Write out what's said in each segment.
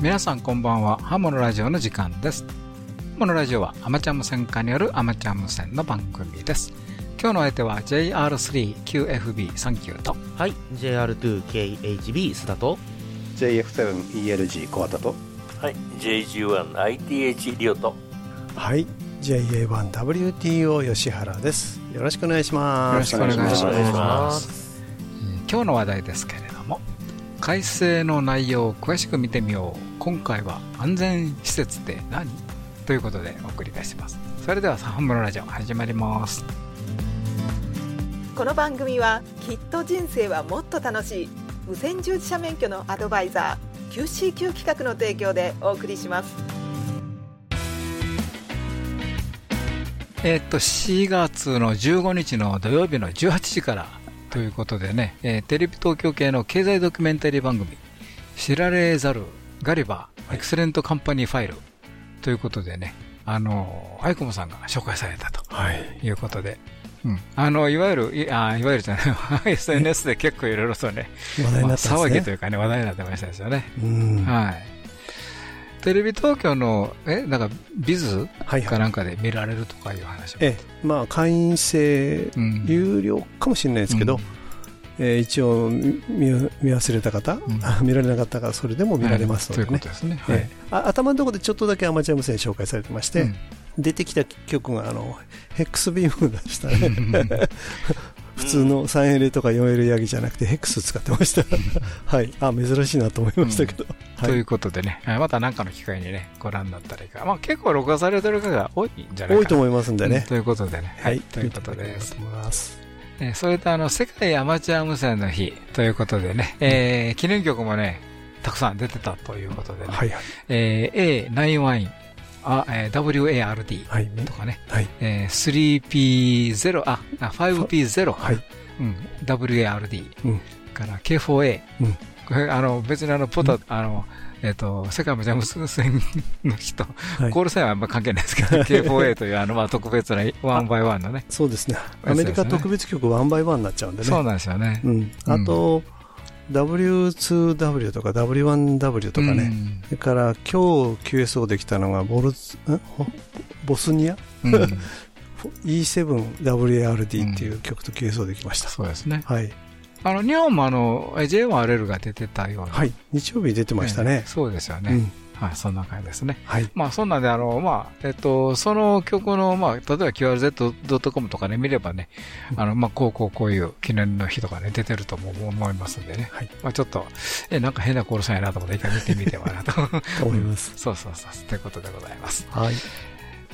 皆さんこんばんは。ハモのラジオの時間です。ハモのラジオはアマチュア無線化によるアマチュア無線の番組です。今日の相手は JR3QFB39 と。はい。JR2KHB 須田と。JF7ELG 小畑と。はい。JG1ITH リオと。はい。JA1WTO 吉原です。よろしくお願いします。よろしくお願いします。お願いします。今日の話題ですけれども改正の内容を詳しく見てみよう今回は安全施設って何？ということでお送りいたします。それではハモのラジオ始まります。この番組はきっと人生はもっと楽しい。無線従事者免許のアドバイザー QCQ 企画の提供でお送りします。えーっと4月の15日の土曜日の18時からということでね、えーテレビ東京系の経済ドキュメンタリー番組知られざるガリバーエクセレントカンパニーファイルということでねあのアイコムさんが紹介されたとはい。いうことで、うん、あのいわゆるいあいわゆるじゃない SNS で結構いろいろとね騒ぎというかね話題になってましたですよね、うん。ははい。テレビ東京のえなんかビズいはい。かなんかで見られるとかいう話を、ええ。まあ会員制うん。有料かもしれないですけど、うんえー一応見見忘れた方、ん。あ 見られなかった方それでも見られますのでね。はい。ということ、ですね、はい。ええあ頭のところでちょっとだけアマチュア無線紹介されてまして、うん。出てきた曲があのヘックスビームでしたね。普通の 3L とか 4L ヤギじゃなくてヘックス使ってました。はい。あ珍しいなと思いましたけど、はい。ということでね、また何かの機会にね、ご覧になったらいいか。まあ結構録画されてる方が多いんじゃないかな。多いと思いますんでね、うん。ということでね。はい、ということです。それとあの、世界アマチュア無線の日ということでね、えー記念曲もね、たくさん出てたということでね、はいはい。えー A91、あえー WARD はい。とかね、はい。えー 3P0、あ、あ 5P0、はい。うん、WARD、うん。から K4A、うん。これあの別にあのポタ、あの、えっ、と、世界無線無線の人、はい。コールサインはあんま関係ないですけど、K4A というあの、まあ、特別なワンバイワンのね、そうですね。アメリカ特別曲ワンバイワンになっちゃうんでね。そうなんですよね。うん、あと、W2W とか W1W とかね、うん。それから今日 QSO できたのがボルツんほ？ボスニア？うん、E7WARD っていう曲と QSO できました、そうですね。はい、あの、日本もあの、J1RL が出てたような。はい、日曜日出てましたねええ、そうですよね。うんはい、そんな感じですね。はいまあ、そんなんで、あの、まあ、えっと、その曲の、まあ、例えば QRZ.com とかね、見ればね、あの、まあ、こうこうこういう記念の日とかね、出てるとも思いますんでね。はいまあ、ちょっと、え、なんか変なコールさんやなと思って、一回見てみてはなと。思います、そうそうそう、ということでございます。はい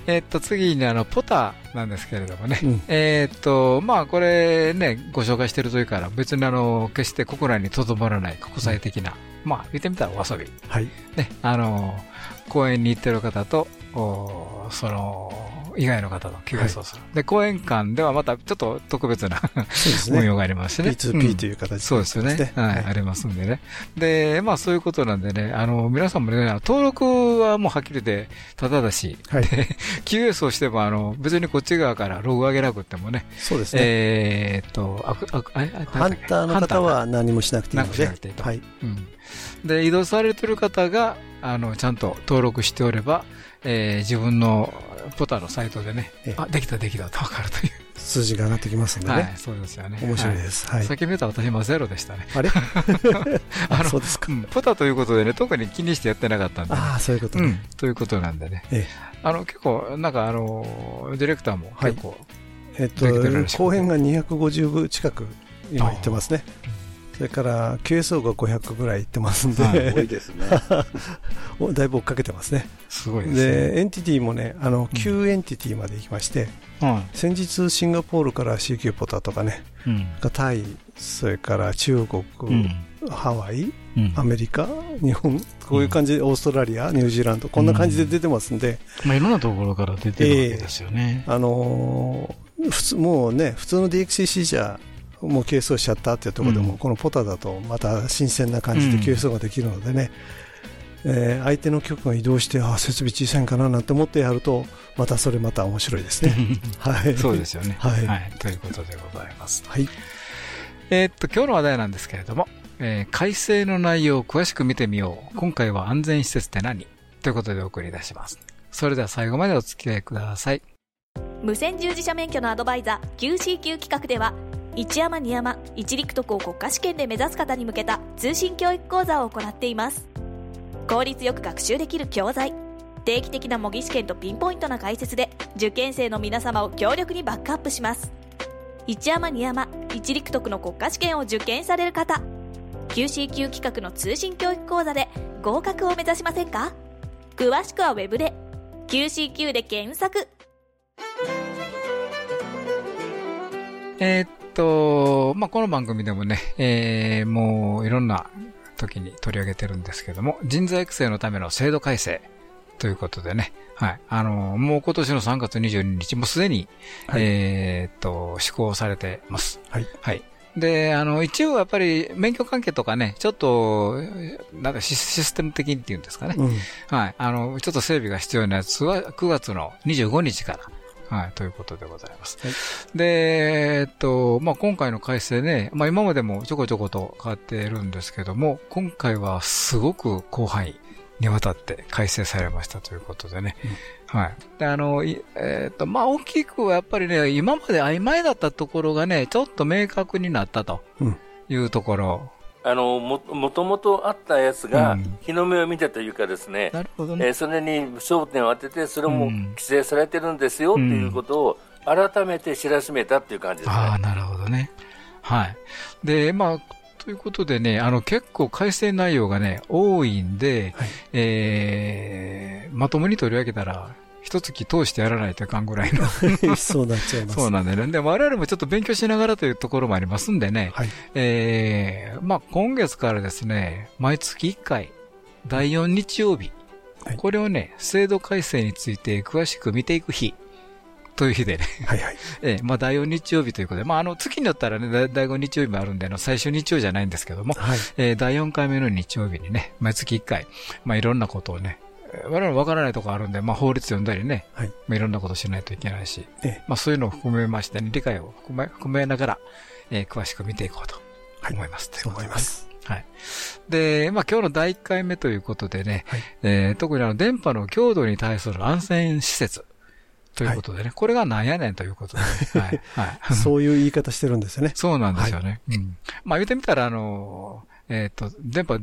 えっと、次にあの、ポタなんですけれどもね。うんえっと、まあ、これね、ご紹介してるというから、別にあの、決して国内にとどまらない国際的な、まあ、言ってみたらお遊び。はいね、あの、公園に行ってる方と、おその、以外の方と休憩をする。で、公園館ではまたちょっと特別なそうです模ね様がありますしね。P2P といいう形そうですよね。はい、ありますんでね。で、まあそういうことなんでね、あの、皆さんもね、登録はもうはっきりで、ただだし、はい。で QS をしても、あの、別にこっち側からログ上げなくてもね、そうですね、えーっと、あく、あく、あハンターの方は何もしなくていいので。なくていいとはい。うん、で移動されてる方があのちゃんと登録しておれば、えー自分のポタのサイトでねええ。あできたできたと分かるという、数字が上がってきますんでね、はい、そうですよね。面白いす、です、はい。さっき見た私今ゼロでしたね。あれ？あのそうですか。うんポタということでね特に気にしてやってなかったんで、ああそういうことね、うん、ということなんでね、ええ。あの結構なんかあのディレクターも結構、えっと後編が250部近く今いってますね。それから QSO が500ぐらいいってますんで、はい多いですね。おだいぶ追っかけてますね。すごいですね。でエンティティもねあの9エンティティまで行きまして、は先日シンガポールから CQ ポタとかねいうん。タイそれから中国、うん。ハワイうん。アメリカ日本こういう感じでオーストラリアニュージーランドこんな感じで出てますんで、まあ、いろんなところから出てるわけですよね、あのー普通もうね普通の DXCC じゃもうケースをしちゃったっていうところでも、うん。このポタだとまた新鮮な感じでうん。ケースができるのでね、えー相手の局が移動してあ設備小さいんかななんて思ってやるとまたそれまた面白いですね。はい、そうですよね。はいということでございます。はいえーっと、今日の話題なんですけれども、えー改正の内容を詳しく見てみよう。今回は安全施設って何？ということでお送りいたします。それでは最後までお付き合いください。無線従事者免許のアドバイザー QCQ 企画では一山二山一陸徳を国家試験で目指す方に向けた通信教育講座を行っています効率よく学習できる教材。定期的な模擬試験とピンポイントな解説で受験生の皆様を強力にバックアップします。一山二山一陸徳の国家試験を受験される方。QCQ 企画の通信教育講座で合格を目指しませんか？詳しくはウェブで QCQ で検索。えーっと、まあ、この番組でもね、えー、もういろんな時に取り上げてるんですけども、人材育成のための制度改正ということでね、はい。あの、もう今年の3月22日、もうすでに、はいえーっと、施行されてます。はい。はい。で、あの、一応やっぱり免許関係とかね、ちょっと、なんかシシステム的にっていうんですかね。うん。はい。あの、ちょっと整備が必要なやつは9月の25日から。はい。ということでございます。はいで、えっと、まあ、今回の改正ね、まあ、今までもちょこちょこと変わっているんですけども、今回はすごく広範囲にわたって改正されましたということでね。はい。で、あの、いえっと、まあ、大きくはやっぱりね、今まで曖昧だったところがね、ちょっと明確になったとうんいうところ。あのももともとあったやつがうん日の目を見たというかですね、なるほどね。えーそれに焦点を当ててそれもうん規制されてるんですよっていうことを改めて知らしめたっていう感じですね。ああ、なるほどね。はい。で、まあ、ということでね、あの、結構改正内容がね、多いんで、はいえー、まともに取り上げたら、一月通してやらないといかんぐらいの。そうなっちゃいます。そうなんだよね。で、我々もちょっと勉強しながらというところもありますんでね、はい。えー、まあ、今月からですね、毎月1回、第4日曜日、はいこれをね、制度改正について詳しく見ていく日、という日でね、はいはい。ええ、まあ、第4日曜日ということで、まあ、あの、月によったらね、だ第5日曜日もあるんで、あの、最終日曜じゃないんですけども、はい。えー第4回目の日曜日にね、毎月1回、まあ、いろんなことをね、えー我々わからないところあるんで、まあ、法律読んだりね、はいまあ、いろんなことしないといけないし、ええまあ、そういうのを含めましてね、理解を含め、含めながら、えー詳しく見ていこうとはい思います。そう思います。はい。で、まあ、今日の第1回目ということでね、はいえー特にあの、電波の強度に対する安全施設ということでね、これがなんやねんということで、はい。はい。そういう言い方してるんですよね。そうなんですよね。うん。まあ言ってみたら、あの、えっ、と、電波、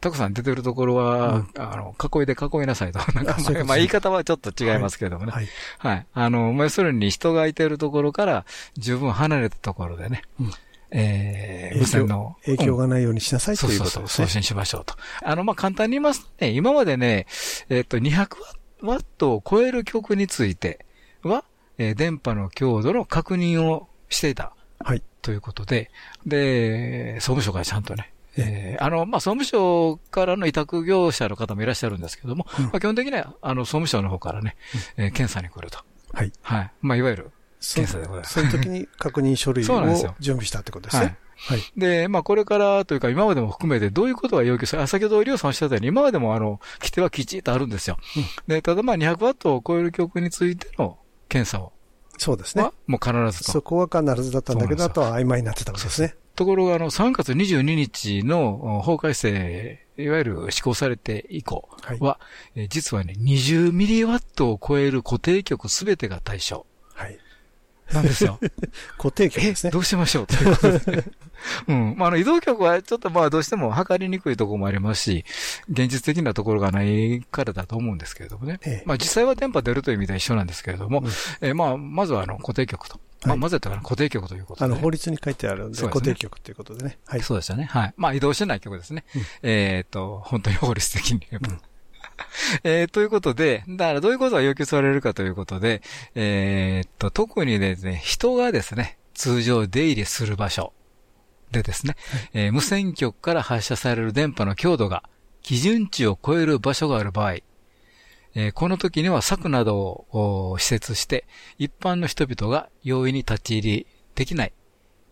たくさん出てるところは、うんあの、囲いで囲いなさいと。なんかまあ、まあ言い方はちょっと違いますけどもね。はい。はい。あの、まあ要するに人がいてるところから十分離れたところでね、うんえー、無線の。影響がないようにしなさいといううそそうそう、ことですね。送信しましょうと。あの、まあ、簡単に言いますとね、今までね、えっ、と、200ワットを超える曲については、えー電波の強度の確認をしていた。はい。ということで、で、総務省からちゃんとね、えーあの、まあ、総務省からの委託業者の方もいらっしゃるんですけども、うんまあ、基本的には、あの、総務省の方からね、えー検査に来ると。はい。はい。まあ、いわゆる、そう検査でございますそういう時に確認書類を準備したってことですね。はい。で、まあ、これからというか、今までも含めて、どういうことが要求され、あ先ほど、りょうさんおっしゃったように、今までも、あの、規定はきちっとあるんですよ。で、ただ、まあ、200ワットを超える曲についての検査を、そうですねは。もう必ずとそ。こは必ずだったんだけど、あとは曖昧になってたわけですね。ところが、あの、3月22日のお法改正、いわゆる施行されて以降はい。は、えー実はね、20ミリワットを超える固定曲すべてが対象はい。なんですよ。固定局えですね。どうしましょう？ということで。うん。まあ、あの、移動局はちょっとまあ、どうしても測りにくいところもありますし、現実的なところがないからだと思うんですけれどもね。ええまあ、実際は電波出るという意味では一緒なんですけれども、うんえーまあ、まずはあの、固定局と。まあ、はいまずやったかな、固定局ということで。あの、法律に書いてあるんで、固定局ということでね。はい。そうですよね。はい。まあ、移動してない曲ですね。うんえっ、と、本当に法律的に言えば。えーということで、だからどういうことが要求されるかということで、えーっと、特にですね、人がですね、通常出入りする場所でですね、えー無線局から発射される電波の強度が基準値を超える場所がある場合、えーこの時には柵などをお施設して、一般の人々が容易に立ち入りできない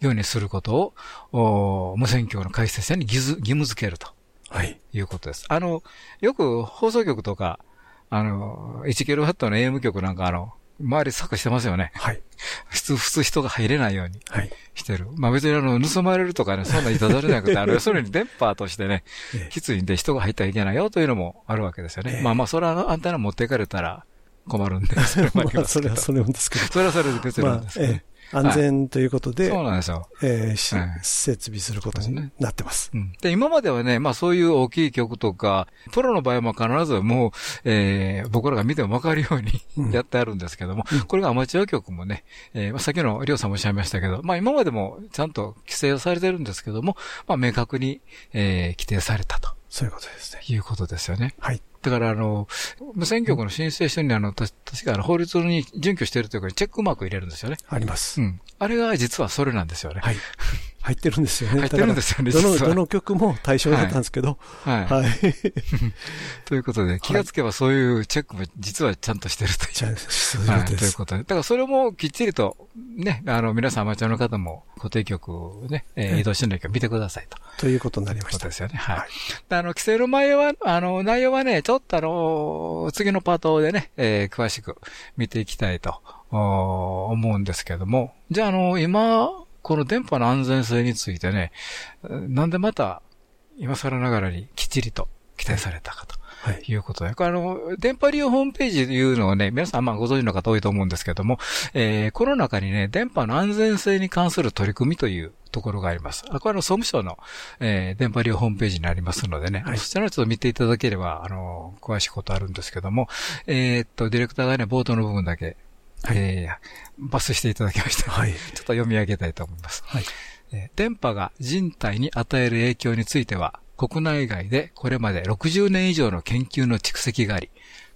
ようにすることを、お無線局の解説者に義務義務付けるとはい。いうことです。あの、よく放送局とか、あの、1kW の AM 局なんかあの、周り柵してますよね。はい。普通、普通人が入れないようにはい。してる。まあ別にあの、盗まれるとかね、そんないたずらじゃなくて、あの、要するに電波としてね、ええきついんで人が入ってはいけないよというのもあるわけですよね。ええまあまあ、それはアンテナ持っていかれたら困るんで、それもありまあ、ますけど。それはそれですけど。それはそれで別まあなんです、けどね。ええ安全ということで、そうなんですよ。えーしはい。設備することになってます。うん。で、今まではね、まあそういう大きい曲とか、プロの場合も必ずもう、えー僕らが見ても分かるように うん。やってあるんですけども、これがアマチュア曲もね、えーまあさっきのりょうさんもおっしゃいましたけど、まあ今までもちゃんと規制をされてるんですけども、まあ明確に、えー規定されたとそういうことですね。いうことですよね。はい。だから、あの、無線局の申請書に、あの、た確かあの法律に準拠しているというか、チェックマーク入れるんですよね。あります。うん。あれが実はそれなんですよね。はい。入ってるんですよね。入ってるんですよねどの、どの曲も対象だったんですけど、はい。はい。ということで、気がつけばそういうチェックも実はちゃんとしてるという。じゃあ、そういうはい、こということで。だからそれもきっちりと、ね、あの、皆さんアマチュアの方も固定曲をね、えーええ移動しないか見てくださいと。ということになりましたことで。すよね。はい。はいあの、規制の前は、あの、内容はね、ちょっとあの、次のパートでね、えー詳しく見ていきたいと、お思うんですけども。じゃあ、あの、今、この電波の安全性についてね、なんでまた、今更ながらにきっちりと規定されたかと。はい。いうことで。これあの、電波利用ホームページというのをね、皆さんまあご存知の方多いと思うんですけども、えー、この中にね、電波の安全性に関する取り組みというところがあります。あこれはあの総務省の、えー、電波利用ホームページにありますのでね、はいそちらをちょっと見ていただければ、あの、詳しいことあるんですけども、えーっと、ディレクターがね、冒頭の部分だけ、はいえー、抜粋していただきました。はい。ちょっと読み上げたいと思います。はい。えー電波が人体に与える影響については、国内外でこれまで60年以上の研究の蓄積があり、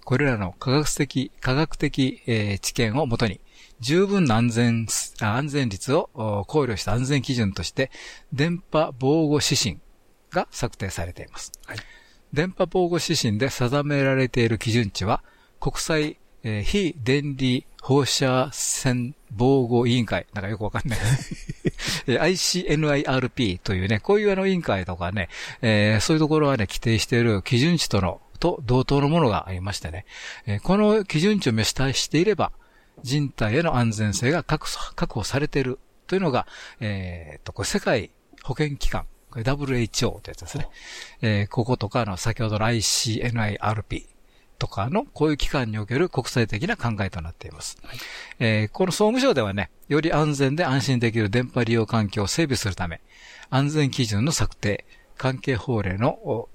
これらの科学的、科学的、えー知見をもとに、十分な安全、あ安全率をお考慮した安全基準として、電波防護指針が策定されています。はい電波防護指針で定められている基準値は、国際、えー非電離放射線防護委員会、なんかよくわかんない。えー ICNIRP というね、こういうあの委員会とかね、えーそういうところはね、規定している基準値との、と同等のものがありましてね、えーこの基準値を満たしていれば、人体への安全性が確保確保されているというのが、えーっと、これ世界保健機関、これ WHO ってやつですね。えーこことかの先ほどの ICNIRP とかのこういう機関における国際的な考えとなっています。えーこの総務省ではね、より安全で安心できる電波利用環境を整備するため、安全基準の策定、関係法令の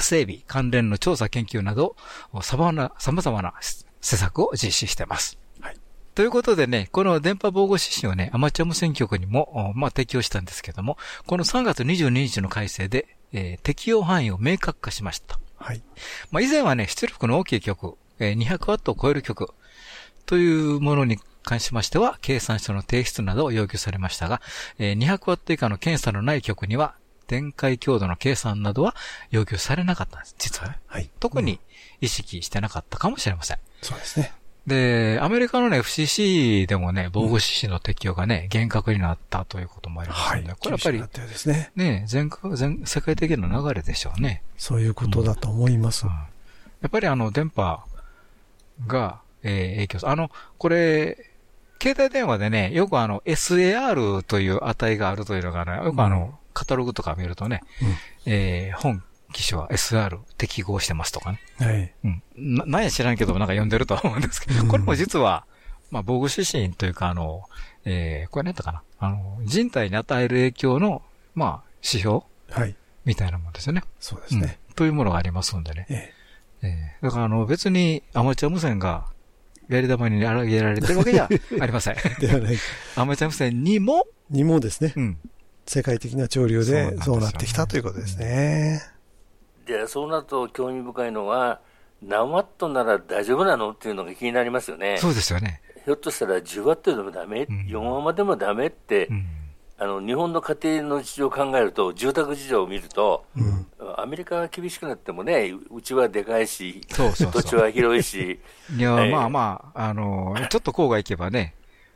整備、関連の調査研究など、お様々な、様々な施策を実施しています。はいということでね、この電波防護指針をね、アマチュア無線局にも、おまあ、適用したんですけども、この3月22日の改正で、えー適用範囲を明確化しました。はい。まあ、以前はね、出力の大きい曲、えー200ワットを超える曲というものに関しましては、計算書の提出などを要求されましたが、えー200ワット以下の検査のない曲には、電解強度の計算などは要求されなかったんです、実はね。はい。特に意識してなかったかもしれません。そうですね。で、アメリカのね、FCC でもね、防護指針の適用がね、厳格になったということもありますはい。ので、これやっぱり厳しくなっ、たようですね。ね、全国、全、世界的な流れでしょうね。そういうことだと思います。うんやっぱりあの、電波が、えー影響する。あの、これ、携帯電話でね、よくあの、SAR という値があるというのがね、よくあの、カタログとか見るとね、えー本機種は SR 適合してますとかね。はい。うん。な、なんや知らんけど、なんか読んでると思うんですけど、うんこれも実は、まあ、防護指針というか、あの、えー、これ何やったかなあの、人体に与える影響の、まあ、指標はい。みたいなもんですよね。そうですね。うんというものがありますんでね。えええだからあの別にアマチュア無線がやり玉に荒げられてるわけじゃ ありません。え。ではない。アマチュア無線にも、にもですねう、ん。世界的な潮流でそうなってきたということですね。でそうなると興味深いのは何ワットなら大丈夫なのっていうのが気になりますよねそうですよね。ひょっとしたら10ワットでもダメ、ん4ワでもダメって、うん。あの日本の家庭の事情を考えると住宅事情を見ると、うん。アメリカが厳しくなってもねうちはでかいしそうそうそう土地は広いしいや、ええまあまあ、あの、ちょっと郊外行けばね、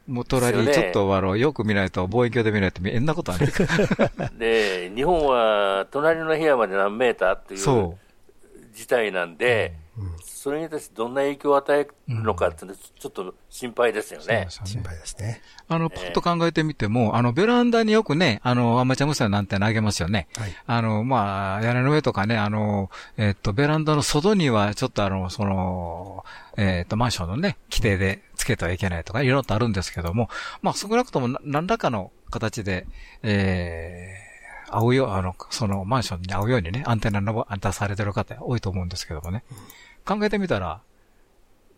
もう隣、ちょっとあの、よく見ないと、望遠鏡で見ないと見えんなことある。で日本は隣の部屋まで何メーターっていうそ事態なんで、それに対してどんな影響を与えるのかっていうのは、ちょっと心配ですよね。そうです心配ですね。あの、パッと考えてみても、あの、ベランダによくね、あの、アマチュア無線なんて投げますよね。はい。あの、まあ、屋根の上とかね、あの、えっと、ベランダの外には、ちょっとあの、その、えっと、マンションのね、規定でつけてはいけないとか、いろいろとあるんですけども、まあ、少なくともな何らかの形で、えー、合うよう、あの、そのマンションに合うようにね、アンテナの出されてる方多いと思うんですけどもね。考えてみたら、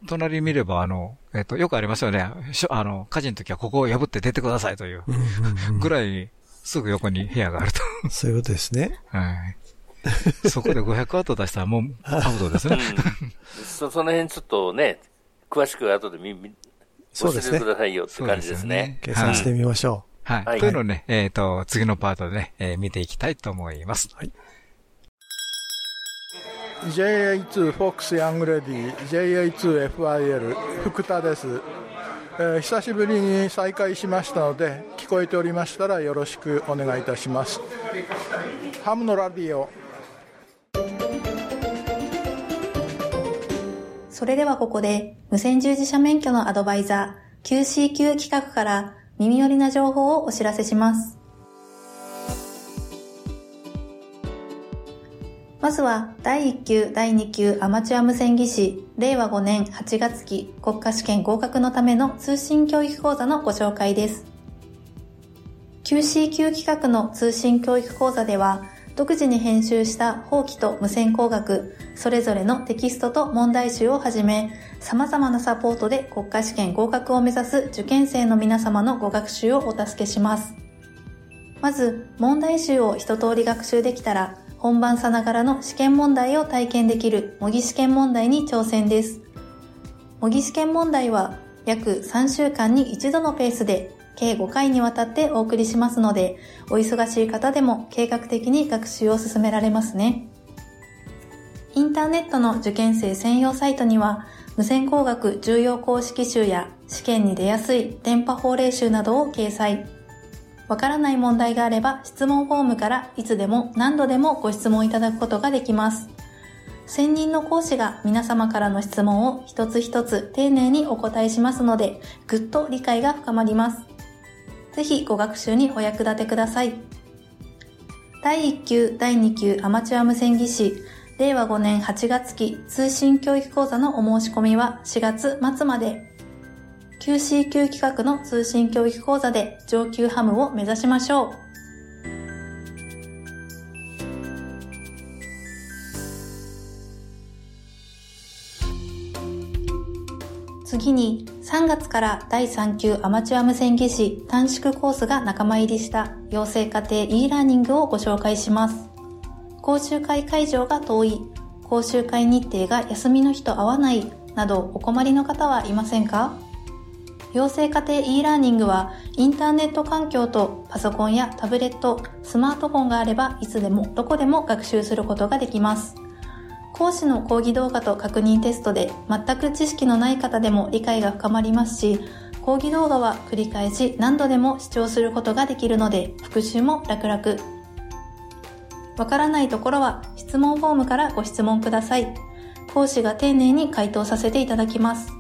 隣見れば、あの、えっ、と、よくありますよね。しょあの、火事の時はここを破って出てくださいというぐらい、すぐ横に部屋があると。そういうことですね。はい。そこで500ワット出したらもうアウトですね。うんそその辺ちょっとね、詳しく後で見、見そうですね教えてく。ださいよって感じですね。計算してみましょはい。はいというのをね、えっ、と、次のパートでね、えー見ていきたいと思います。はい。JA2 フォックスヤングレディ JA2FIL 福田です、えー久しぶりに再開しましたので聞こえておりましたらよろしくお願いいたします。ハムのラディオ。それではここで無線従事者免許のアドバイザー QCQ 企画から耳寄りな情報をお知らせします。まずは第1級、第2級アマチュア無線技師令和5年8月期国家試験合格のための通信教育講座のご紹介です。QCQ 企画の通信教育講座では独自に編集した法規と無線工学、それぞれのテキストと問題集をはじめ、様々なサポートで国家試験合格を目指す受験生の皆様のご学習をお助けします。まず、問題集を一通り学習できたら、本番さながらの試験問題を体験できる模擬試験問題に挑戦です。模擬試験問題は約3週間に一度のペースで計5回にわたってお送りしますので、お忙しい方でも計画的に学習を進められますね。インターネットの受験生専用サイトには、無線工学重要公式集や試験に出やすい電波法令集などを掲載。わからない問題があれば質問フォームからいつでも何度でもご質問いただくことができます。専任の講師が皆様からの質問を一つ一つ丁寧にお答えしますので、ぐっと理解が深まります。ぜひご学習にお役立てください。第1級、第2級アマチュア無線技師、令和5年8月期通信教育講座のお申し込みは4月末まで。QCQ 企画の通信教育講座で上級ハムを目指しましょう。次に3月から第3級アマチュア無線技師短縮コースが仲間入りした養成家庭 e ラーニングをご紹介します。講習会会場が遠い、講習会日程が休みの日と合わないなどお困りの方はいませんか？養成家庭 e ラーニングはインターネット環境とパソコンやタブレット、スマートフォンがあればいつでもどこでも学習することができます。講師の講義動画と確認テストで全く知識のない方でも理解が深まりますし、講義動画は繰り返し何度でも視聴することができるので復習も楽々。わからないところは質問フォームからご質問ください。講師が丁寧に回答させていただきます。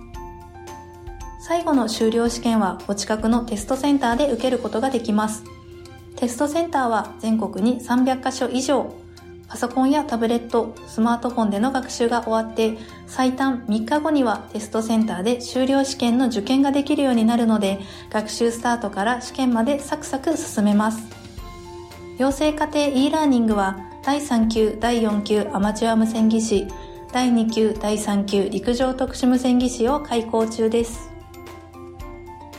最後の修了試験はお近くのテストセンターで受けることができます。テストセンターは全国に300カ所以上。パソコンやタブレット、スマートフォンでの学習が終わって、最短3日後にはテストセンターで修了試験の受験ができるようになるので、学習スタートから試験までサクサク進めます。養成家庭 e ラーニングは、第3級、第4級アマチュア無線技師、第2級、第3級陸上特殊無線技師を開講中です。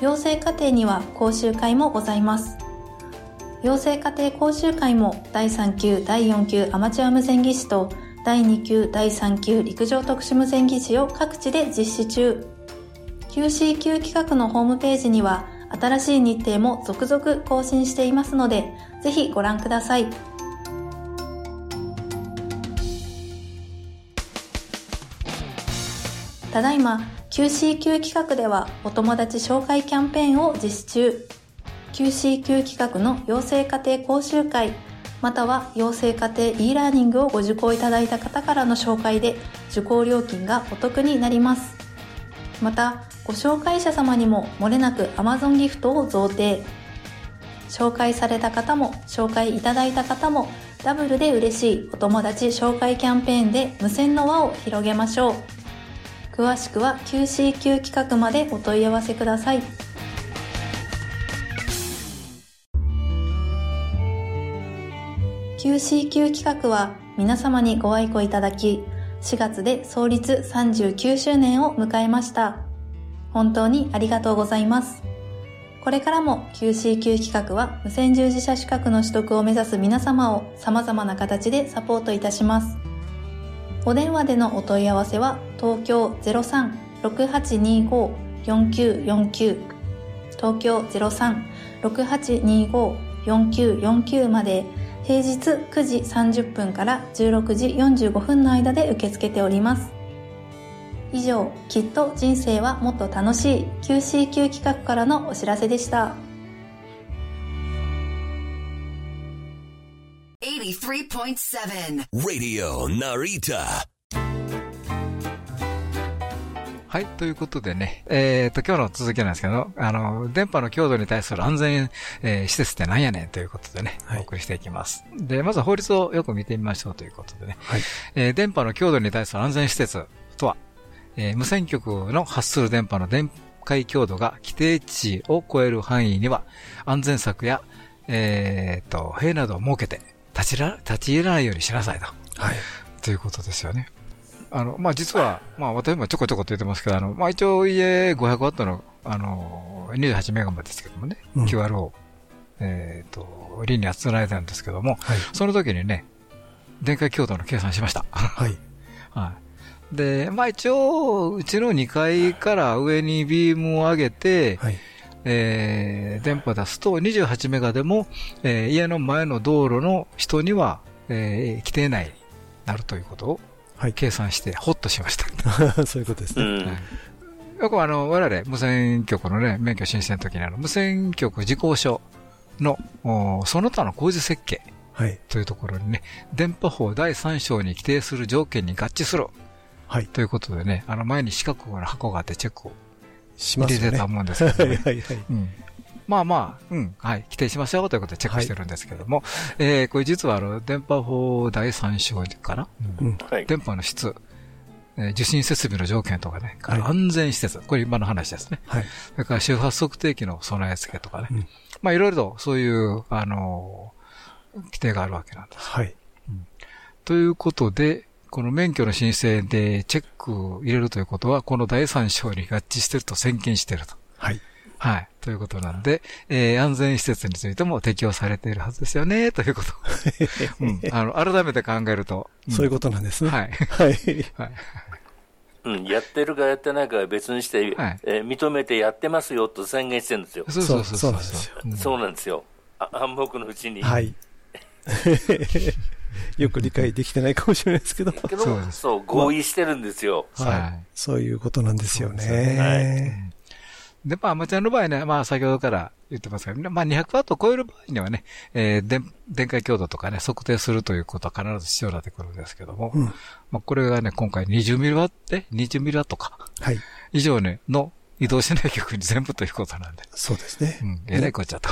養成課程には講習会もございます。養成家庭講習会も第3級、第4級アマチュア無線技師と第2級、第3級陸上特殊無線技師を各地で実施中。QCQ 企画のホームページには新しい日程も続々更新していますので、ぜひご覧ください。ただいま QCQ 企画ではお友達紹介キャンペーンを実施中。QCQ 企画の養成家庭講習会、または養成家庭 e ラーニングをご受講いただいた方からの紹介で受講料金がお得になります。またご紹介者様にも漏れなく Amazon ギフトを贈呈。紹介された方も紹介いただいた方もダブルで嬉しいお友達紹介キャンペーンで無線の輪を広げましょう。詳しくは QCQ 企画までお問い合わせください。QCQ 企画は皆様にご愛顧いただき4月で創立39周年を迎えました。本当にありがとうございます。これからも QCQ 企画は無線従事者資格の取得を目指す皆様を様々な形でサポートいたします。お電話でのお問い合わせは東京03-6825-4949東京03-6825-4949まで平日9時30分から16時45分の間で受け付けております。以上きっと人生はもっと楽しい QCQ 企画からのお知らせでした。83.7 Radio Narita. はい、ということでね、えっ、と、今日の続きなんですけど、あの、電波の強度に対する安全、えー施設って何やねんということでね、お送りしていきます。で、まずは法律をよく見てみましょうということでね、えー電波の強度に対する安全施設とは、えー無線局の発する電波の電解強度が規定値を超える範囲には、安全策や、えっ、と、塀などを設けて、立ちら、立ち入らないようにしなさいと。はい。ということですよね。あの、まあ、実は、まあ、私もちょこちょこって言ってますけど、あの、まあ、一応家500ワットの、あの、28メガバですけどもね、うん QR を、えっ、と、リニア繋いだんですけども、その時にね、電解強度の計算しました。はい。はい。で、まあ一応、うちの2階から上にビームを上げて、えー電波出すと28メガでも、えー家の前の道路の人には、えー規定内になるということを、計算して、ほっとしました。そういうことですね。はいよくあの、我々、無線局のね、免許申請の時にあの、無線局事項書の、おその他の工事設計はい。というところにね、電波法第3章に規定する条件に合致する。はい。ということでね、あの前に四角の箱があってチェックをしますよね。入れてたもんですけど、ね。はいはいはい。うん。まあまあ、うん、はい、規定しますよということでチェックしてるんですけども、えーこれ実はあの、電波法第3章かな、うん。電波の質、えー受信設備の条件とかね、はい。安全施設、これ今の話ですね。はい。それから周波数測定器の備え付けとかね。まあいろいろとそういう、あのー規定があるわけなんです。はい。ということで、この免許の申請でチェックを入れるということは、この第三章に合致してると宣言してると。はい。はい。ということなんで、えー安全施設についても適用されているはずですよね、ということ。うん、あの、改めて考えると。んそういうことなんですね。はい。はい。はい。うん、やってるかやってないかは別にして、はいえー認めてやってますよと宣言してるんですよ。そうそうそうそうそうなんですよそうなんですよ。あ暗黙のうちに。はい。よく理解できてないかもしれないですけど。けど、そう合意してるんですよ。はい。そういうことなんですよね。で、まあ、アマチュアの場合ね、まあ、先ほどから言ってますけど、まあ、200ワットを超える場合にはね、えー電、電解強度とかね、測定するということは必ず必要になってくるんですけども、うんまあ、これがね、今回20ミリワット、え ?20 ミリワットか。はい。以上ね、の移動しない曲に全部ということなんで。そうですね。うん、えらいこっちゃと。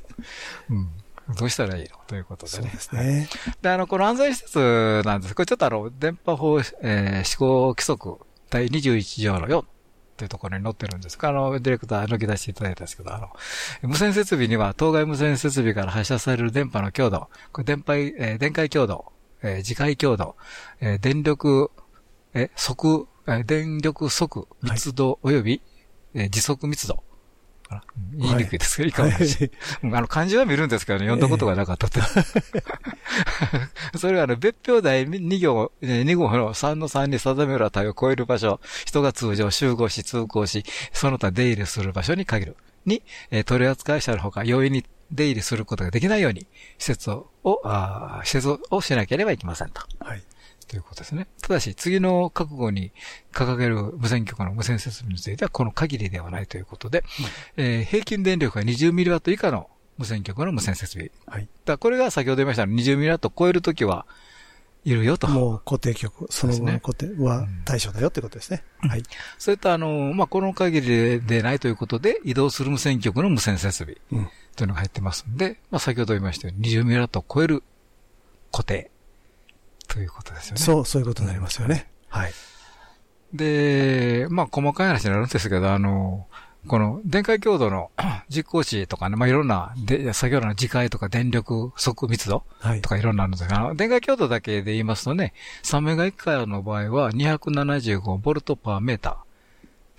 うん。どうしたらいいの？ということでね。そうですね。で、あの、この安全施設なんです。これちょっとあの、電波法、えー、施行規則第21条の4というところに載ってるんですが、あの、ディレクター抜き出していただいたんですけど、あの、無線設備には、当該無線設備から発射される電波の強度、これ電波、えー電解強度、えー磁界強度、えー電力、えー速、えー電力速密度及び、えー時速密度。かなうん言いにくいですけど、いいかもしれないうんあの、漢字は見るんですけどね、読んだことがなかったって。それはあの、別表題2行、えー2号の3の3に定める値を超える場所、人が通常集合し、通行し、その他出入りする場所に限る。に、えー取扱者のほか、容易に出入りすることができないように、施設を、あー施設をしなければいけませんと。はい。ということですね。ただし、次の覚悟に掲げる無線局の無線設備については、この限りではないということで、えー平均電力が20ミリワット以下の無線局の無線設備。はい。だこれが先ほど言いました20ミリワット超えるときはいるよと。もう固定局、その後の固定は対象だよってことですね。はい。それとあの、まあ、この限りでないということで、移動する無線局の無線設備うんというのが入ってますんで、まあ、先ほど言いましたように20ミリワットを超える固定ということですよね。そう、そういうことになりますよね。はい。で、まあ、細かい話になるんですけど、あの、この電解強度の 実行値とかね、まあ、いろんな、で、先ほどの磁界とか電力速密度はいと。かいろんなあるんですが、あの電解強度だけで言いますとね、3メガ以下の場合は275ボルトパーメーター。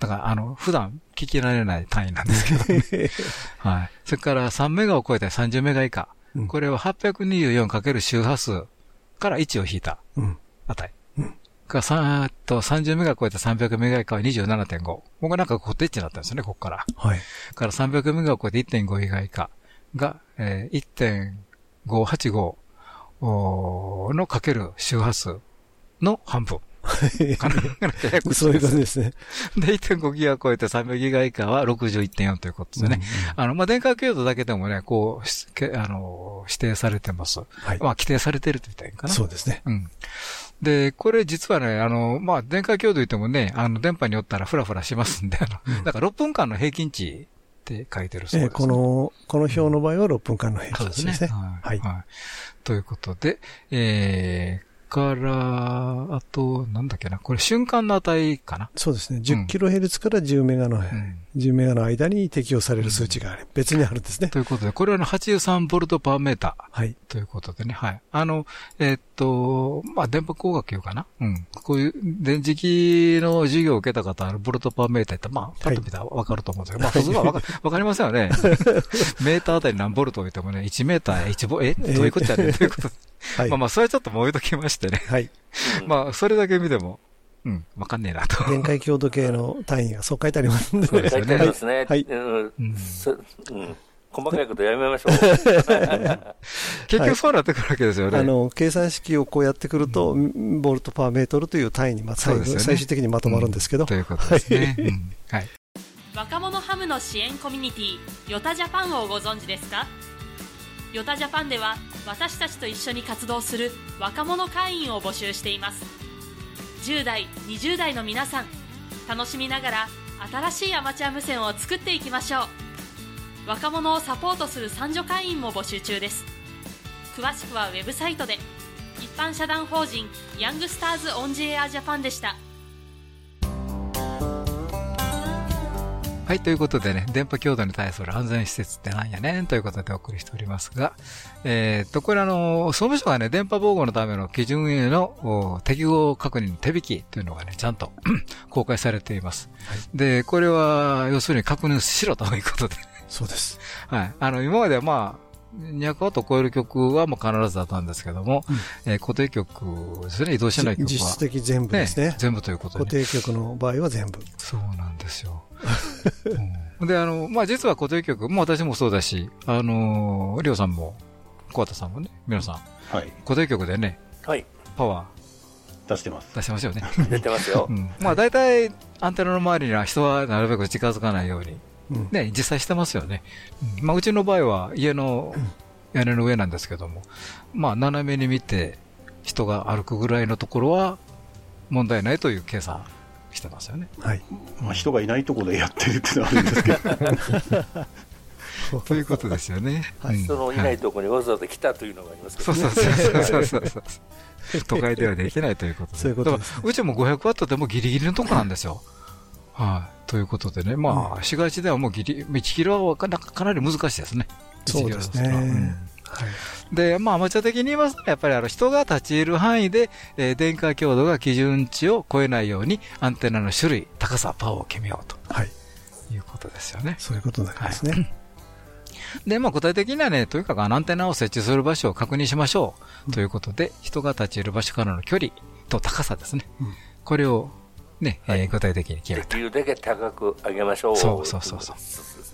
だから、あの、普段聞き慣れない単位なんですけど、ね、はい。それから3メガを超えたら30メガ以下。うんこれは 824× 周波数から1を引いたうん。値。うんがさーっと30メガ超えた300メガ以下は27.5。ここがなんか固定値になったんですよね、ここから。はい。から300メガを超えて1.5ギガ以下が、えー、1.585おーのかける周波数の半分。そういうことですね。で、1.5ギガを超えて300ギガ以下は61.4ということでね。あの、まあ、電化強度だけでもね、こう、あの、指定されてます。はいまあ、規定されてると言ったらいいかな。そうですね。うん。で、これ実はね、あの、まあ、電化強度言ってもね、あの、電波によったらフラフラしますんで、あの、だから6分間の平均値って書いてるそうです、えーこの、この表の場合は6分間の平そうでね。均値ですすね。はい。はい。ということで、えー、から、あと、なんだっけな、これ瞬間の値かな。そうですね。10キロヘルツから10メガの、ん10メガの間に適用される数値がある別にあるんですね。ということで、これはあの83ボルトパーメーター。はい。ということでね、はい。あの、えーっと、まあ、電波工学用かな？うん。こういう電磁気の授業を受けた方は、ボルトパーメーターって、まあ、パッと見たらわかると思うんですけど、まあ、普通はわかわかりますよね。メーターあたり何ボルト置いてもね、1メーター1ボ、え？どういうことやね？んということ？で。はいまあまあ、それはちょっともう置いときましてね。はい。まあ、それだけ見ても、うん、わかんねえなと。電解強度計の単位がそう書いてありますんで。そうですよね書いてありますね。はい。うんうんそうん細かいことやめましょう。結局そうなってくるわけですよね。あの、計算式をこうやってくると、ボルトパーメートルという単位に、まあ、最後、そうですよね最終的にまとまるんですけど。ということですね。うんはい。若者ハムの支援コミュニティヨタジャパンをご存知ですか？ヨタジャパンでは私たちと一緒に活動する若者会員を募集しています10代20代の皆さん。楽しみながら新しいアマチュア無線を作っていきましょう。若者をサポートする三女会員も募集中です。詳しくはウェブサイトで。一般社団法人ヤングスターズオンジエアジャパンでした。はい、ということでね、電波強度に対する安全施設ってなんやねんということでお送りしておりますが、えーっと、これあの、総務省がね、電波防護のための基準へのお適合確認手引きというのがね、ちゃんと 公開されています。で、これは、要するに確認しろということで、そうです。はい。あの、今まではまあ、200ワットを超える曲はもう必ずだったんですけども、えー固定曲ですね、移動しない曲は。実質的全部ですね。全部ということで、固定局の場合は全部。そうなんですよ。うんで、あの、まあ、実は固定曲、もう私もそうだし、あのー、りょうさんも、小畑さんもね、皆さん、はい。固定曲でね、はい。パワ出してますー。出してますよね。出てますよう。ん。まあ、大体、アンテナの周りには人はなるべく近づかないように、うんね、実際してますよね。うんまあ、うちの場合は家の屋根の上なんですけども、まあ、斜めに見て人が歩くぐらいのところは問題ないという計算してますよね。はい。まあ、人がいないところでやってるっていうのはあるんですけど。ということですよね。うんそのいないところにわざわざ来たというのがありますけどね。そうそうそうそうそうそう。都会ではできないということで。そういうことですだからうちも500ワットでもギリギリのとこなんですよ。はい。ということでね、まあ、市街地ではもうギリ、1キロはかなかなり難しいですね。そうですね1キロはうんはい。で、まあ、アマチュア的に言いますと、やっぱりあの人が立ち入る範囲で、えー電化強度が基準値を超えないように、アンテナの種類、高さ、パワーを決めようとはい。いうことですよね。そういうことになりますね。で、まあ、具体的にはね、とにかくアンテナを設置する場所を確認しましょうということで、人が立ち入る場所からの距離と高さですね。うんこれをね、えー具体的に決めた。できるだけ高く上げましょう。そうそうそうそうね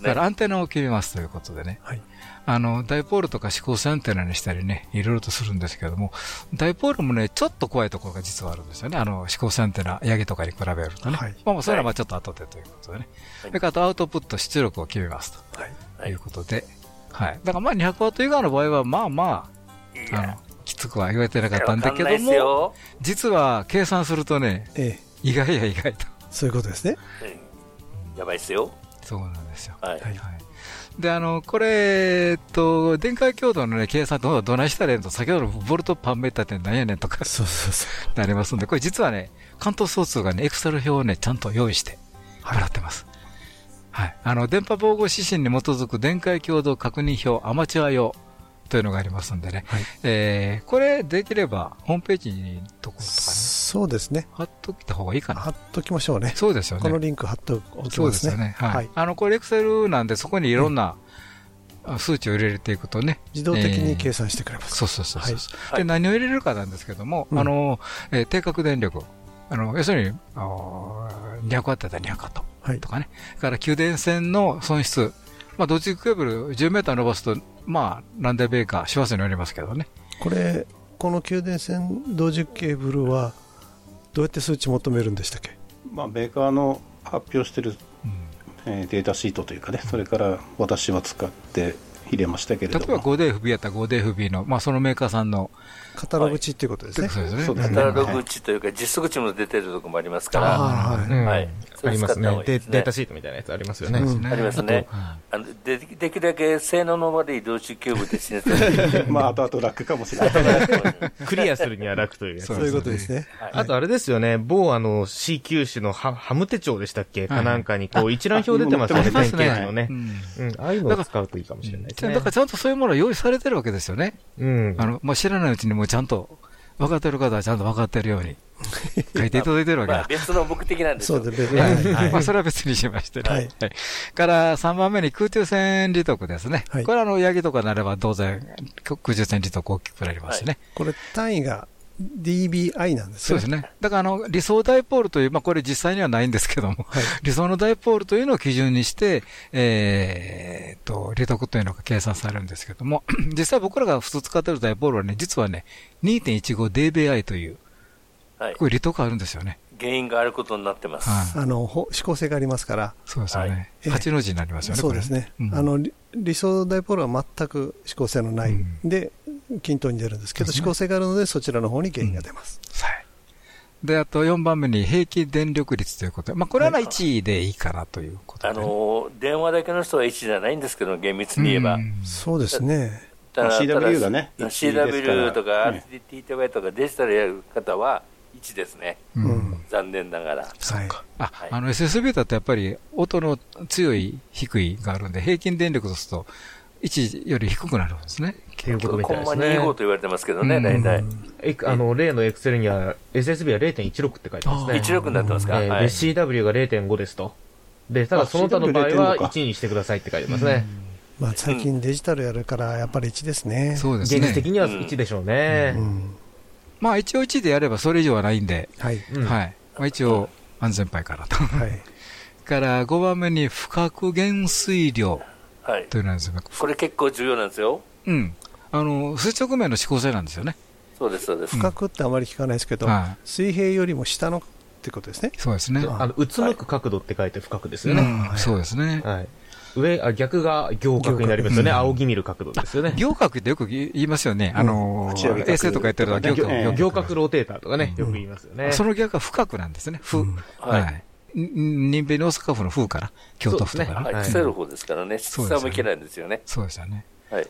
だからアンテナを決めますということでね。はい。あの、ダイポールとか指向性アンテナにしたりね、いろいろとするんですけども、ダイポールもね、ちょっと怖いところが実はあるんですよね。あの、指向性アンテナ、ヤギとかに比べるとね。はいまあまあ、それはまあちょっと後でということでね。それからあとアウトプット出力を決めますはい。ということで、はい。だからまあ200ワット以下の場合は、まあまあ、あの、きつくは言われてなかったんだけども、実は計算するとね、ええ、意外や意外と。そういうことですね。やばいっすよ。そうなんですよ。はい。はいで、あの、これ、えっと、電解強度のね、計算とどないしたらええのと、先ほどのボルトパンメーターって何やねんとか、そうそうそう。なりますんで、これ実はね、関東総通がね、エクセル表をね、ちゃんと用意してもらってます。はい。あの、電波防護指針に基づく電解強度確認表アマチュア用というのがありますんでね。はい、えー、これできれば、ホームページにとことかね。そうですね。貼っときた方がいいかな。貼っときましょうね。そうですよね。このリンク貼っておきますね。そうですよね。はい。はい、あの、これエクセルなんで、そこにいろんな、数値を入れていくとね。自動的に計算してくれます。そうそうそうそう、はい、で、何を入れるかなんですけども、あの、えー、定格電力。あの、要するに、あ200ワットだったら200ワット。はい、とかね。から給電線の損失。まあ、同時ケーブル10メーター伸ばすと、まあ、何台米か、幸せになりますけどね。これ、この給電線同時ケーブルは、どうやって数値求めるんでしたっけ？まあ、メーカーの発表してる、うん、えー、データシートというかね、それから私は使って入れましたけれども。例えば 5DFB やったら 5DFB の、まあ、そのメーカーさんのカタログ値っていうことですね。そうですね。カタログ値というか、実測値も出てるところもありますから。はい。ありますね。データシートみたいなやつありますよね。ありますね。あのでできるだけ性能の悪い同軸ケーブルで示す。まあ、後々楽かもしれない。クリアするには楽というそういうことですね。あとあれですよね、某あの C 級種のハハム手帳でしたっけ？かなんかにこう一覧表出てますよね、ペンケージのね。うん。ああいうのを使うといいかもしれないね。だからちゃんとそういうもの用意されてるわけですよね。うん。あの、まあ、知らないうちにもちゃんと分かってる方はちゃんと分かってるように 書いていただいてるわけだ。まあ、別の目的なんですよ。そうですね。はい。まあ、それは別にしましてね。はい。から3番目に空中戦利得ですね。はい。これはあの、ヤギとかなれば当然、空中戦利得大きくなりますね。これ単位が dBi なんですね。そうですね。だからあの、理想ダイポールという、まあこれ実際にはないんですけども、はい、理想のダイポールというのを基準にして、えー、と、利得というのが計算されるんですけども、実際僕らが普通使ってるダイポールはね、実はね、2.15dBi という、はい、こういう利得あるんですよね。原因があることになってます。はい、あの、指向性がありますから。そうですよね。8の字になりますよね。そうですね。うん、あの、理想ダイポールは全く指向性のない、うん、で、均等に出るんですけど、指向性があるので、そちらの方に原因が出ます。はい。で、あと4番目に平均電力率ということで、まあ、これは1位でいいかなということで、ね、あの電話だけの人は1じゃないんですけど、厳密に言えば。そうですね。CW だね。CW とか RTTY とかデジタルやる方は1ですね。うん、残念ながら。そうか。あ、はい、あの SSB だとやっぱり音の強い、低いがあるんで、平均電力とすると1より低くなるんですね。いうことみたいですね。コンマ25と言われてますけどね、大体。あの、例のエクセルには SSB は0.16って書いてますね。16になってますか、えーはい、?CW が0.5ですと。で、ただその他の場合は1にしてくださいって書いてますね。まあ、最近デジタルやるからやっぱり1ですね。そうですね。現実的には1でしょうね。まあ一応1でやればそれ以上はないんで、はい。はい。まあ一応安全牌からと。はい。から5番目に不覚減水量。はい。というのなんですが。これ結構重要なんですよ。うん。あの、垂直面の指向性なんですよね。そうです、そうです。不覚ってあまり聞かないですけど、水平よりも下のってことですね。そうですね。あの、うつむく角度って書いて不覚ですよね。そうですね。はい。上、あ逆が行角になりますよね。仰ぎ見る角度ですよね。行角ってよく言いますよね。あの、衛星とかやってると行角。行角ローテーターとかね、よく言いますよね。その逆が不角なんですね。不。はい。人弁に大阪府の風から、京都府とかね。はい。る方ですからね。下もいけなんですよね。そうですよね。はい。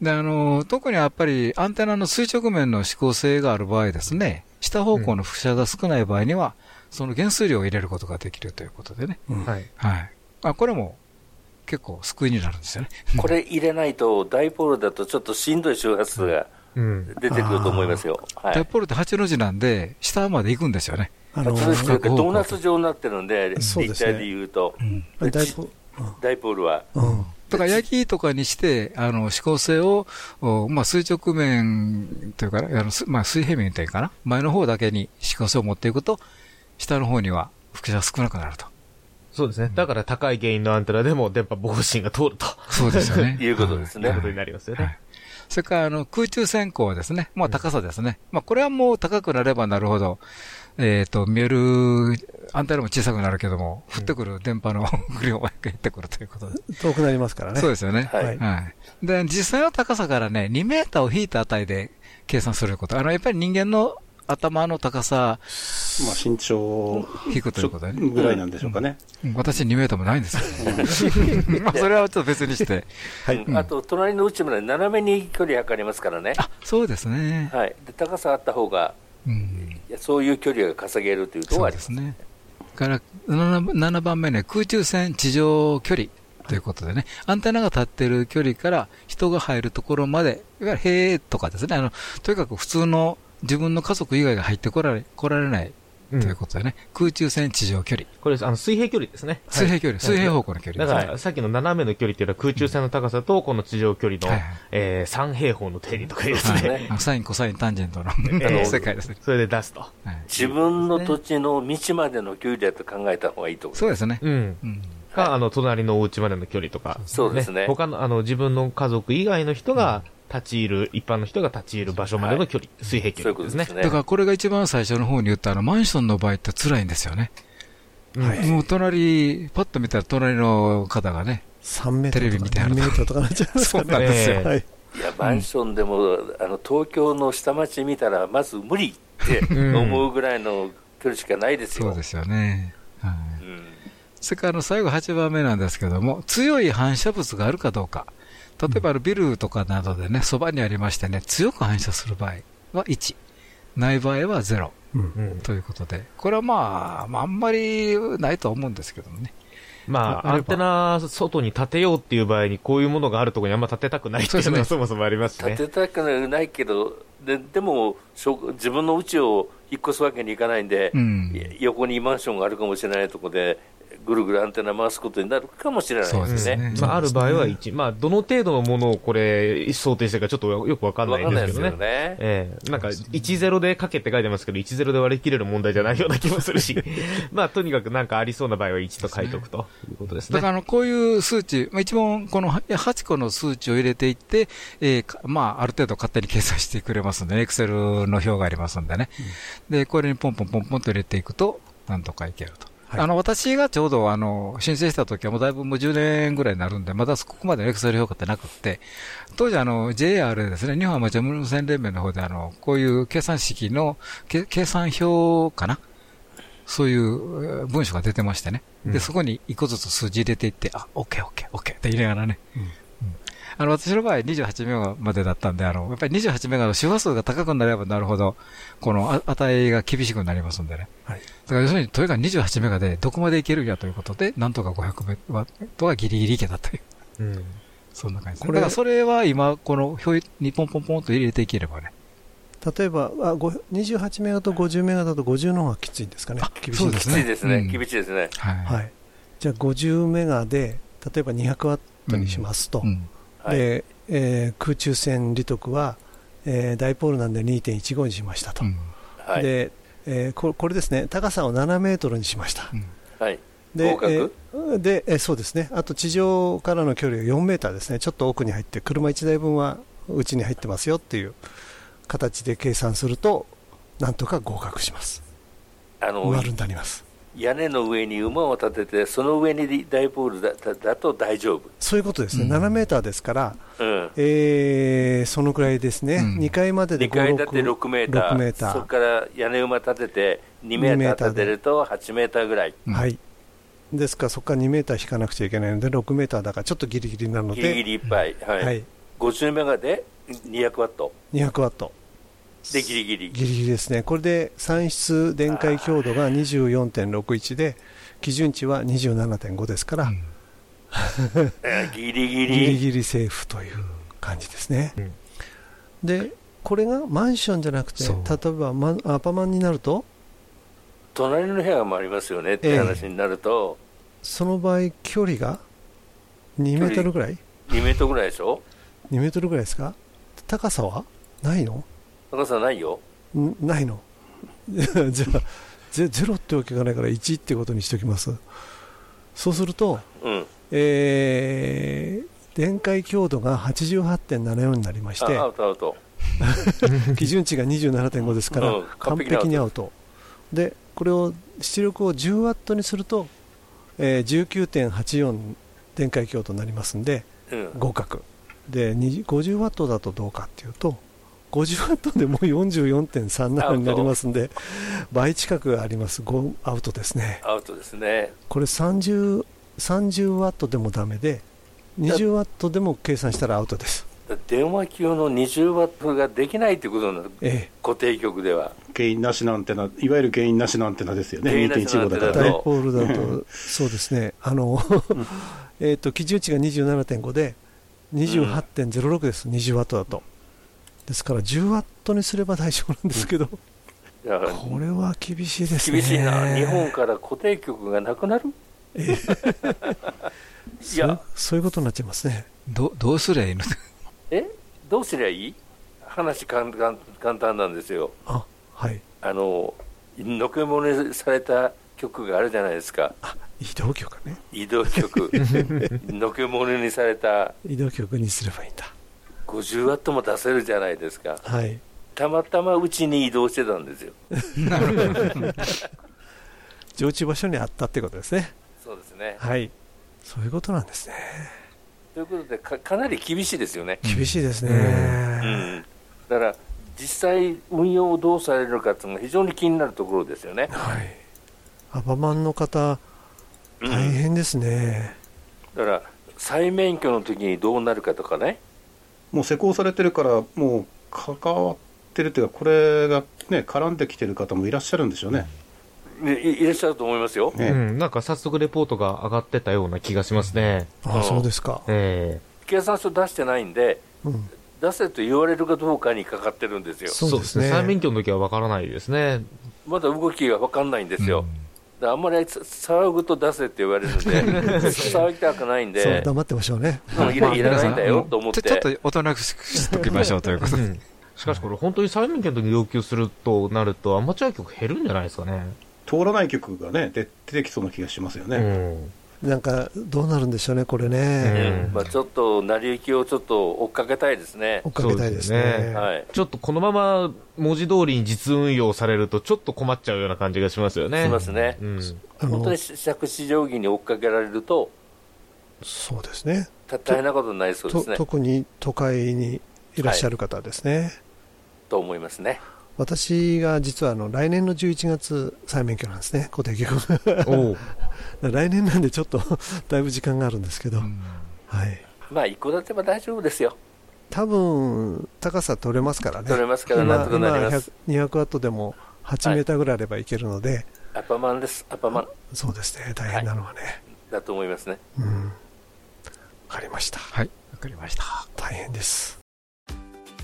で、あの、特にやっぱりアンテナの垂直面の指向性がある場合ですね、下方向の輻射が少ない場合には、その減数量を入れることができるということでね。はい。あ、これも結構救いになるんですよね。これ入れないと、ダイポールだとちょっとしんどい周波数が出てくると思いますよ。ダイポールって8の字なんで、下まで行くんですよね。あのー、ドーナツ状になってるんで、立体で言うと、うん、ダイポダイポールは。うんだから焼きとかにして、あの、指向性を、まあ、垂直面というか、あのまあ、水平面というかな、前の方だけに指向性を持っていくと、下の方には輻射少なくなると。そうですね。だから高い原因のアンテナでも電波防護芯が通ると。そうですよね。いうことですね。いうことになりますよね。はい、それから、あの、空中先行ですね。まあ、高さですね。まあ、これはもう高くなればなるほど、えっ、と、見える、アンテナも小さくなるけども、降ってくる電波の 量が減ってくるということで。遠くなりますからね。そうですよね。はいはい。で、実際の高さからね、2メーターを引いた値で計算すること。あの、やっぱり人間の頭の高さ、まあ身長引くということでね。ぐらいなんでしょうかね。うん私2メーターもないんですけど、まあそれはちょっと別にして。うんあと、隣の内まで斜めに距離測りますからね。そうですね。はい。で、高さあった方が、いやそういう距離が稼げるというところはあります。ね。から 7, 7番目ね、空中線地上距離ということでね、アンテナが立ってる距離から人が入るところまで、いわゆる塀とかですね、あの、とにかく普通の自分の家族以外が入ってこられ、来られないということでね、空中線地上距離。これ、あの、水平距離ですね。水平距離水平方向の距離だから、さっきの斜めの距離っていうのは空中線の高さと、この地上距離の、えー、3平方の定理とかいうやつはいね。あのサイン、コサイン、タンジェントの世界ですね。それで出すと。自分の土地の道までの距離だと考えた方がいいと思います。そうですね。うん。か、あの、隣のお家までの距離とか。そうですね他の、あの、自分の家族以外の人が立ち入る、一般の人が立ち入る場所までの距離、水平距離ですね。だからこれが一番最初の方に言ったあのマンションの場合って辛いんですよね。はいもう隣、パッと見たら隣の方がね、3メートテレルとか2ビ見てはるメートルとかなっちゃいますそう。なんですよ。はい。いや、マンションでも、あの、東京の下町見たら、まず無理って うん思うぐらいの距離しかないですよ。そうですよね。はい。それからあの最後8番目なんですけども、強い反射物があるかどうか。例えばあのビルとかなどでね、そばにありましてね、強く反射する場合は1。ない場合は0。ということで。これはまあ、まあ、あんまりないとは思うんですけどもね。まあ、アンテナ外に立てようっていう場合に、こういうものがあるところにあんま立てたくないっていうのがそもそもありますね。建てたくないけど、ででも自分の家を引っ越すわけにいかないんで、うん横にマンションがあるかもしれないところで、ぐるぐるアンテナ回すことになるかもしれないですね。まあ、ある場合は1。まあ、どの程度のものをこれ、想定してるかちょっとよくわかんないんですけどね。わかんないですよねええなんか、10でかけって書いてますけど、10で割り切れる問題じゃないような気もするし。まあ、とにかくなんかありそうな場合は1と書いておくということですね。だからあのこういう数値、まあ、一問この8個の数値を入れていって、えーかまあ、ある程度勝手に計算してくれますんで、エクセルの表がありますんでね、でこれにポンポンポンポンと入れていくと、なんとかいけると。あの私がちょうどあの申請した時はもうだいぶもう10年ぐらいになるんで、まだここまでのエクセル評価ってなくって、当時あの JR ですね、日本アマチュア無線連盟の方であの、こういう計算式のけ計算表かな？そういうえー文書が出てましてね。で、うん。そこに一個ずつ数字入れていって、あ、OK、OK、OK って言いながらね。うんあの、私の場合28メガまでだったんで、あの、やっぱり28メガの周波数が高くなればなるほど、このあ値が厳しくなりますんでね。はい。だから要するに、とにかく28メガでどこまでいけるんやということで、なんとか500メガとはギリギリいけたという。うん。そんな感じですね。これだからそれは今、この表にポンポンポンと入れていければね。例えばあご28メガと50メガだと50の方がきついんですかね。厳しいんですきついですね、厳しいですね。はい。じゃあ50メガで、例えば200ワットにしますと、で、えー空中線利得は、えーダイポールなんで2.15にしましたと。はいで、えーこ、これですね、高さを7メートルにしました。はい。で合格、えーで、えーそうですね。あと地上からの距離が4メーターですね。ちょっと奥に入って、車1台分はうちに入ってますよっていう形で計算すると、なんとか合格します。あの丸になります。屋根の上に馬を立てて、その上にダイポールだだだと大丈夫。そういうことですね。7メーターですから、うん。えーそのくらいですね。2階までで2 5、階建て6メーター。6メーターそこから屋根馬立てて2メーター立てると8メーターぐらい。はい。ですから、そこから2メーター引かなくちゃいけないので、6メーターだからちょっとギリギリなので、ギリギリいっぱい。はい。はい50メガで200ワット。200ワット。で、ギリギリ。ギリギリですね。これで算出電解強度が24.61で、基準値は27.5ですから、えー ギリギリ。ギリギリセーフという感じですね。で、これがマンションじゃなくて、例えばマンアパマンになると、隣の部屋もありますよねって話になると、その場合、距離が2メートルぐらい？2メートルぐらいでしょ ?2 メートルぐらいですか？高さは？ないの？高さないよ？んないの？じゃあゼゼロってわけがないから1ってことにしておきますそうすると、うん。えー電解強度が88.74になりましてあアウトアウト。基準値が27.5ですから、うん完完璧にアウトでこれを出力を10ワットにすると、えー、19.84電解強となりますんで、うん、合格で50ワットだとどうかっていうと50ワットでも44.37になりますんで倍近くあります。アウトですね。アウトですね。これ 30, 30ワットでもダメで20ワットでも計算したらアウトです。電話級の20ワットができないということなの、ええ、固定局では。原因なしのアンテナいわゆる原因なしのアンテナですよね。2.15だからダイポールだとそうですね。あの えと基準値が27.5で28.06です、うん、20ワットだとですから10ワットにすれば大丈夫なんですけど、これは厳しいですね。厳しいな。日本から固定局がなくなる？えいや。そういうことになっちゃいますね。どどうすりゃいいの？え？どうすりゃいい？話簡単簡単なんですよ。あはい。あののけものされた曲があるじゃないですか。移動曲ね。移動曲 のけものにされた。移動曲にすればいいんだ50ワットも出せるじゃないですか。はい。たまたまうちに移動してたんですよ。なるほど。常駐場所にあったってことですねそうですね。はい。そういうことなんですね。ということでかかなり厳しいですよね。厳しいですね、うん、だから実際運用をどうされるかというのが非常に気になるところですよね。はい。アバマンの方大変ですね、うん、だから再免許の時にどうなるかとかねもう施行されてるからもう関わってるっていうかこれがね絡んできてる方もいらっしゃるんでしょうね、いいらっしゃると思いますよ、うん、なんか早速レポートが上がってたような気がしますね。あそうですか、えー、計算書出してないんで、うん、出せと言われるかどうかにかかってるんですよ。そうですね。再免許の時は分からないですね。まだ動きが分かんないんですよ。うん、あんまり騒ぐと出せって言われるんで、騒ぎたくないんで、黙ってましょうね。いらいらないんだよと思って。ちょっとおとなしくしときましょうということで。しかしこれ本当に再免許の時要求するとなるとアマチュア局減るんじゃないですかね。通らない曲がね出てきそうな気がしますよね。なんかどうなるんでしょうね、これね、まあ、ちょっと成り行きをちょっと追っかけたいですね、追っかけたいですね、ね。はい、ちょっとこのまま文字通りに実運用されると、ちょっと困っちゃうような感じがしますよね。しますね、うん、本当に借地定規に追っかけられると、そうですね。大変なことになりそうですね。特に都会にいらっしゃる方ですね。はい、と思いますね。私が実はあの来年の11月再免許なんですね、固定局来年なんでちょっと だいぶ時間があるんですけど、はい、まあ一個立てば大丈夫ですよ。多分高さ取れますからね、取れますからなんとかなります。200ワットでも8メーターぐらいあればいけるので、はい、アパマンです、アパマン。そうですね、大変なのはね。はい、だと思いますね。うん。わかりました。はい、わかりました。大変です。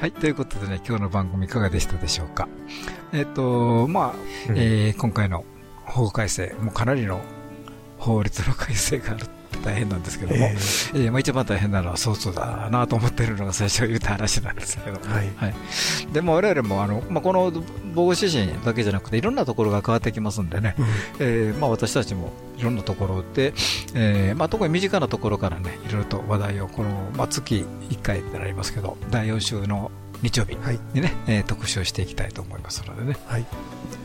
はい。ということでね、今日の番組いかがでしたでしょうか？えっ、と、まあ、うん、えー、今回の法改正、もうかなりの法律の改正がある大変なんですけども、えー、えー、まあ、一番大変なのはそうそうだなと思っているのが最初言った話なんですけど、はい。はい、でも我々もあの、まあ、この防護指針だけじゃなくていろんなところが変わってきますんでね、うん、えー、まあ、私たちもいろんなところで、えーまあ、特に身近なところからねいろいろと話題をこの、まあ、月1回ってなりますけど第4週の日曜日。にね、はいえー、特集していきたいと思いますのでね、はい、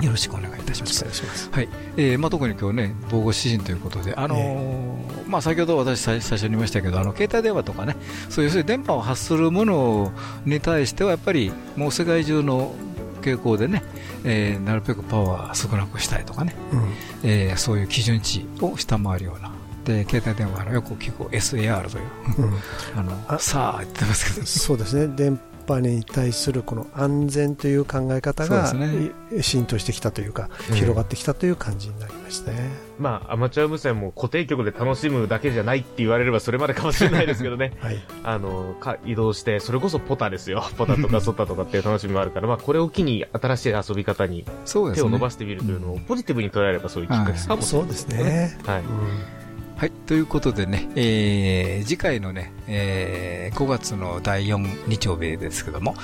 よろしくお願いいたします。ます。はい。えーまあ、特に今日ね、防護指針ということで、あのーえー、まあ、先ほど私最、最初に言いましたけど、あの携帯電話とかね、そういう電波を発するものに対しては、やっぱりもう世界中の傾向でね、えー、なるべくパワー少なくしたいとかね、うん、えー、そういう基準値を下回るような。で携帯電話のよく聞く SAR という、うん、あのさあ言ってますけど。そうですね。電般に対するこの安全という考え方が、ね、浸透してきたというか、広がってきたという感じになりましたね。まあ、アマチュア無線も固定局で楽しむだけじゃないって言われればそれまでかもしれないですけどね。はい。あの、か移動して、それこそポタですよ。ポタとかソタとかっていう楽しみもあるから、まあ、これを機に新しい遊び方に手を伸ばしてみるというのをポジティブに捉えればそういうきっかけかもしれないですね。はい。うんはい。ということでね、えー、次回のね、えー、5月の第4日曜日ですけども、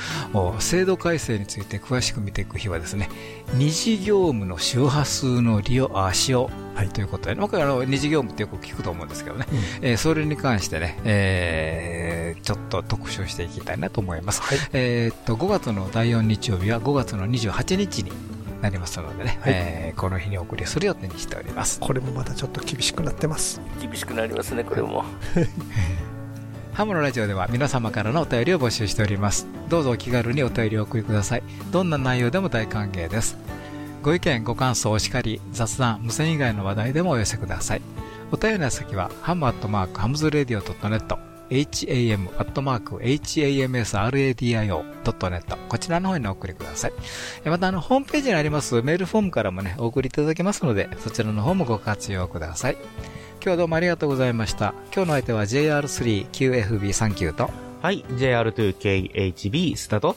制度改正について詳しく見ていく日はですね、二次業務の周波数の利用、あ、使用、はい、ということで、ね、僕はあの二次業務ってよく聞くと思うんですけどね、うん、えー、それに関してね、えー、ちょっと特集していきたいなと思います。はい、えっと、5月の第4日曜日は5月の28日になりますのでね、はい、えー、この日にお送りする予定にしております。これもまたちょっと厳しくなってます。厳しくなりますねこれも。ハムのラジオでは皆様からのお便りを募集しております。どうぞお気軽にお便りをお送りください。どんな内容でも大歓迎です。ご意見ご感想お叱り雑談無線以外の話題でもお寄せください。お便りの先はハムアットマークハムズレディオ .net ham.hamsradio.net こちらの方にお送りください。また、あの、ホームページにありますメールフォームからもね、お送りいただけますので、そちらの方もご活用ください。今日はどうもありがとうございました。今日の相手は JR3QFB39 と、はい、JR2KHB スタート、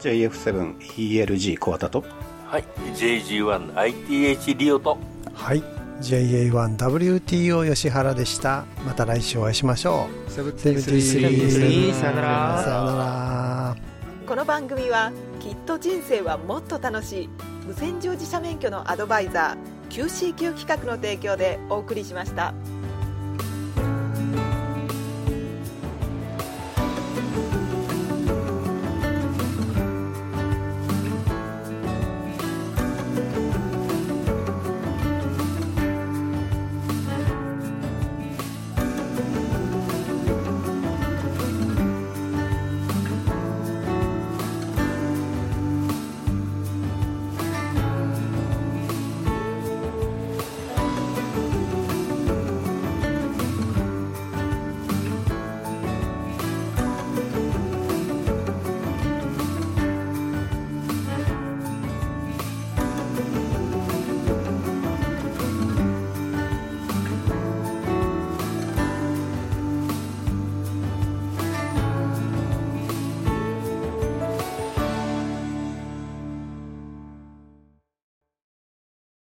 JF7ELG コアタと、はい、JG1ITH リオと、はい、JA1WTO 吉原でした。また来週お会いしましょう。セブンティスさよなら。さよなら。この番組はきっと人生はもっと楽しい。無線乗自社免許のアドバイザー QCQ 企画の提供でお送りしました。